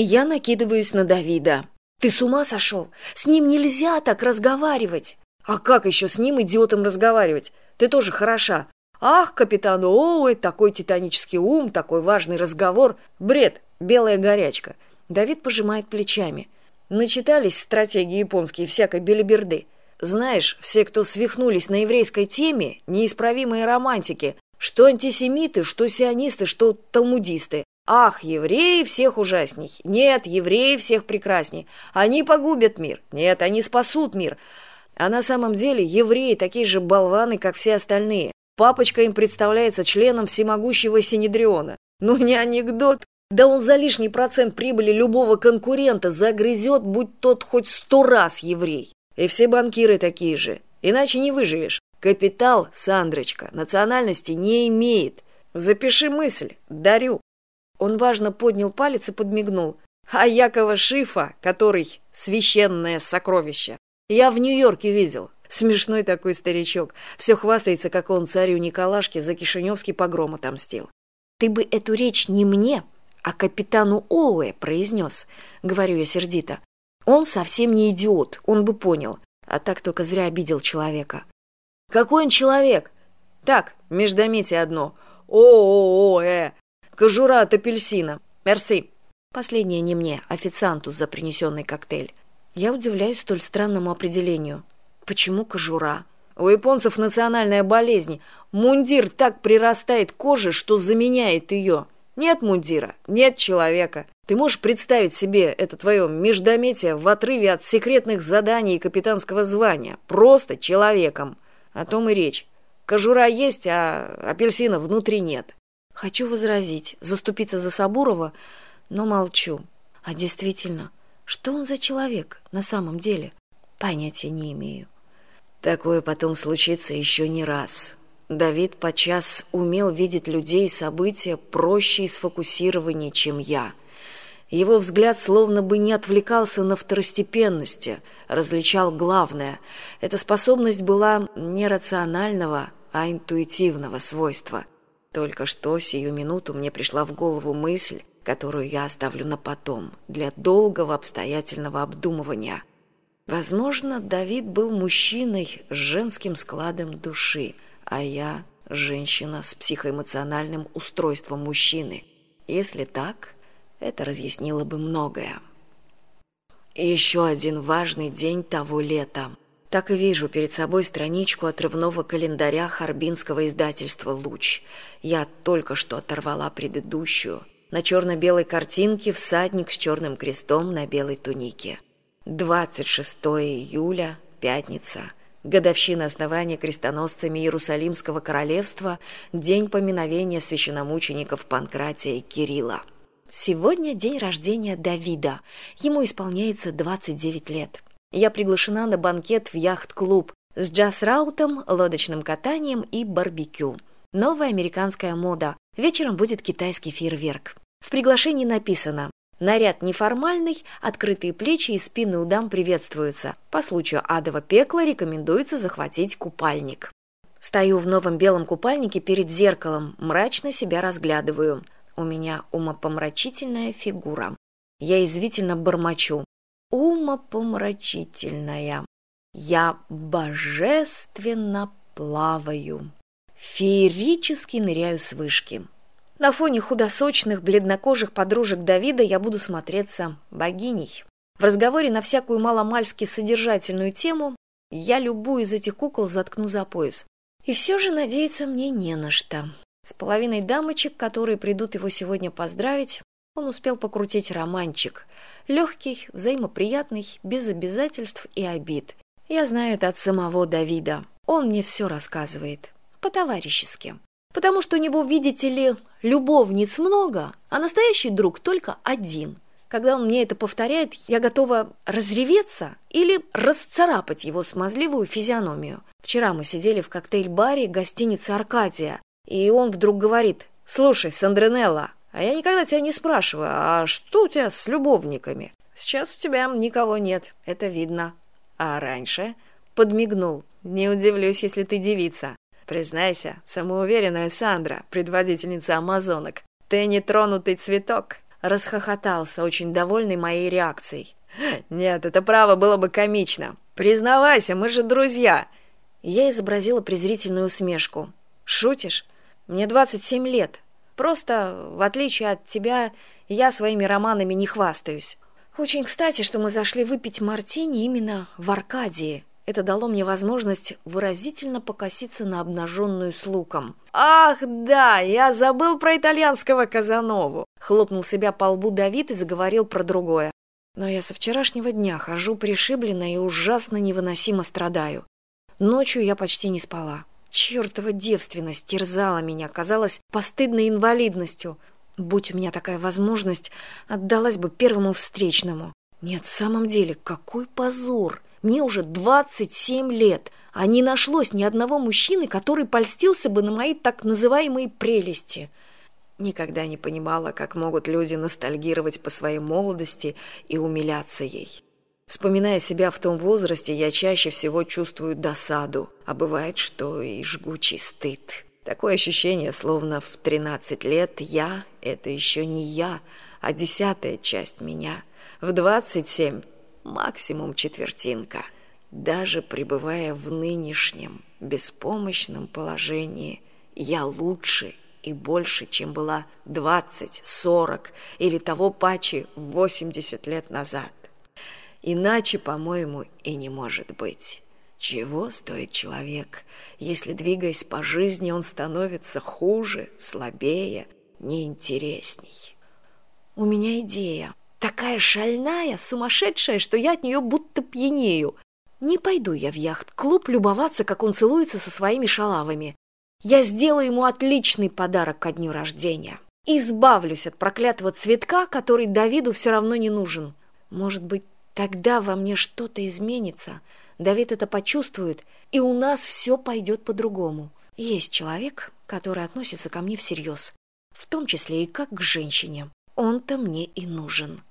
я накидываюсь на давида. Ты с ума сошел? С ним нельзя так разговаривать! А как еще с ним идиотом разговаривать? Ты тоже хороша! Ах капитан оуэ такой титанический ум такой важный разговор! Бред белая горячка! Давид пожимает плечами. Начитались стратегии японские всякой белиберды. Знаешь все кто свихнулись на еврейской теме неисправимые романтики. Что антисемиты что сионисты что талмудисты ах евреи всех ужасней! Нет евреи всех прекрасней! Они погубят мир! Нет они спасут мир! А на самом деле евреи такие же болваны как все остальные. Папочка им представляется членом всемогущего синедриона. Ну не анекдот. Да он за лишний процент прибыли любого конкурента загрызет будь тот хоть сто раз еврей. И все банкиры такие же. Иначе не выживешь. Капитал сандрочка национальности не имеет. Запиши мысль дарю он важно поднял палец и подмигнул. А якова шифа который священное сокровище. Я в нью йорке видел. Смешной такой старичок. Все хвастается как он царю николашке за кишиневский погром отомстил ты бы эту речь не мне а капитану оуэ произнес говорю я сердито. Он совсем не идиот он бы понял. А так только зря обидел человека какой он человек? Так междометие одно. О о о э кожура от апельсина. Мерси. Последнее не мне официанту за принесенный коктейль. Я удивляюсь столь странному определению. Почему кожура? У японцев национальная болезнь. Мундир так прирастает к коже что заменяет ее нет мундира нет человека. Ты можешь представить себе это твое междометие в отрыве от секретных заданий капитанского звания? Просто человеком. О том и речь. Кожура есть а апельсина внутри нет хочу возразить заступиться за сабурова но молчу. А действительно что он за человек на самом деле? Понятия не имею. Такое потом случится еще не раз. Давид подчас умел видеть людей и события проще и сфокусированнее чем я. Его взгляд словно бы не отвлекался на второстепенности различал главное. Эта способность была не рационального а интуитивного свойства только что сию минуту мне пришла в голову мысль, которую я оставлю на потом, для долгого обстоятельного обдумывания. Возможно, Давид был мужчиной с женским складом души, а я – женщина с психоэмоциональным устройством мужчины. Если так, это разъяснило бы многое. Еще один важный день того лета так и вижу перед собой страничку отрывного календаря харбинского издательства луч я только что оторвала предыдущую. На черно белой картинке всадник с черным крестом на белой тунике. 26 июля пятница. Годовщина основания крестоносцами иерусалимского королевства день поминовения священномучеников панкратия и кирилла. Сегодня день рождения давида. Ему исполняется двадцать девять лет я приглашена на банкет в яхт-клуб с джаз-раутом, лодочным катанием и барбекю. Новая американская мода. Вечером будет китайский фейерверк. В приглашении написано Наряд неформальный, открытые плечи и спины у дам приветствуются. По случаю адова пекла рекомендуется захватить купальник. Стою в новом белом купальнике перед зеркалом, мрачно себя разглядываю. У меня умопомрачительная фигура. Я извительно бормочу умопомрачительная. Я божественно плаваю, феерически ныряю с вышки. На фоне худосочных, бледнокожих подружек Давида я буду смотреться богиней. В разговоре на всякую маломальски содержательную тему я любую из этих кукол заткну за пояс. И все же надеяться мне не на что. С половиной дамочек, которые придут его сегодня поздравить, он успел покрутить романчик. Легкий, взаимоприятный, без обязательств и обид. Я знаю это от самого Давида. Он мне все рассказывает. По-товарищески. Потому что у него, видите ли, любовниц много, а настоящий друг только один. Когда он мне это повторяет, я готова разреветься или расцарапать его смазливую физиономию. Вчера мы сидели в коктейль-баре гостиницы «Аркадия», и он вдруг говорит «Слушай, Сандренелла, а я никогда тебя не спрашиваю, а что у тебя с любовниками? Сейчас у тебя никого нет, это видно. А раньше подмигнул. Не удивлюсь, если ты девица. Признайся, самоуверенная Сандра, предводительница амазонок. Ты нетронутый цветок. расхохотался, очень довольный моей реакцией. «Нет, это право было бы комично. Признавайся, мы же друзья!» Я изобразила презрительную усмешку. «Шутишь? Мне двадцать семь лет. Просто, в отличие от тебя, я своими романами не хвастаюсь. Очень кстати, что мы зашли выпить мартини именно в Аркадии. Это дало мне возможность выразительно покоситься на обнаженную с луком. «Ах, да, я забыл про итальянского Казанову!» Хлопнул себя по лбу Давид и заговорил про другое. Но я со вчерашнего дня хожу пришибленно и ужасно невыносимо страдаю. Ночью я почти не спала. Чертова девственность терзала меня, казалась постыдной инвалидностью. Будь у меня такая возможность, отдалась бы первому встречному. Нет, в самом деле, какой позор! Мне уже двадцать семь лет, а не нашлось ни одного мужчины, который польстился бы на мои так называемые прелести. Никогда не понимала, как могут люди ностальгировать по своей молодости и умиляться ей. Вспоминая себя в том возрасте, я чаще всего чувствую досаду, а бывает, что и жгучий стыд. Такое ощущение, словно в тринадцать лет я — это еще не я, а десятая часть меня. В двадцать семь — максимум четвертинка. Даже пребывая в нынешнем беспомощном положении, я лучше и больше, чем была двадцать, сорок или того паче восемьдесят лет назад. Иначе, по-моему, и не может быть. Чего стоит человек, если, двигаясь по жизни, он становится хуже, слабее, неинтересней? У меня идея. Такая шальная, сумасшедшая, что я от нее будто пьянею. Не пойду я в яхт-клуб любоваться, как он целуется со своими шалавами. Я сделаю ему отличный подарок ко дню рождения. Избавлюсь от проклятого цветка, который Давиду все равно не нужен. Может быть, тогда во мне что-то изменится — Давид это почувствует, и у нас все пойдет по-другому. Есть человек, который относится ко мне всерьез, в том числе и как к женщине. Он-то мне и нужен.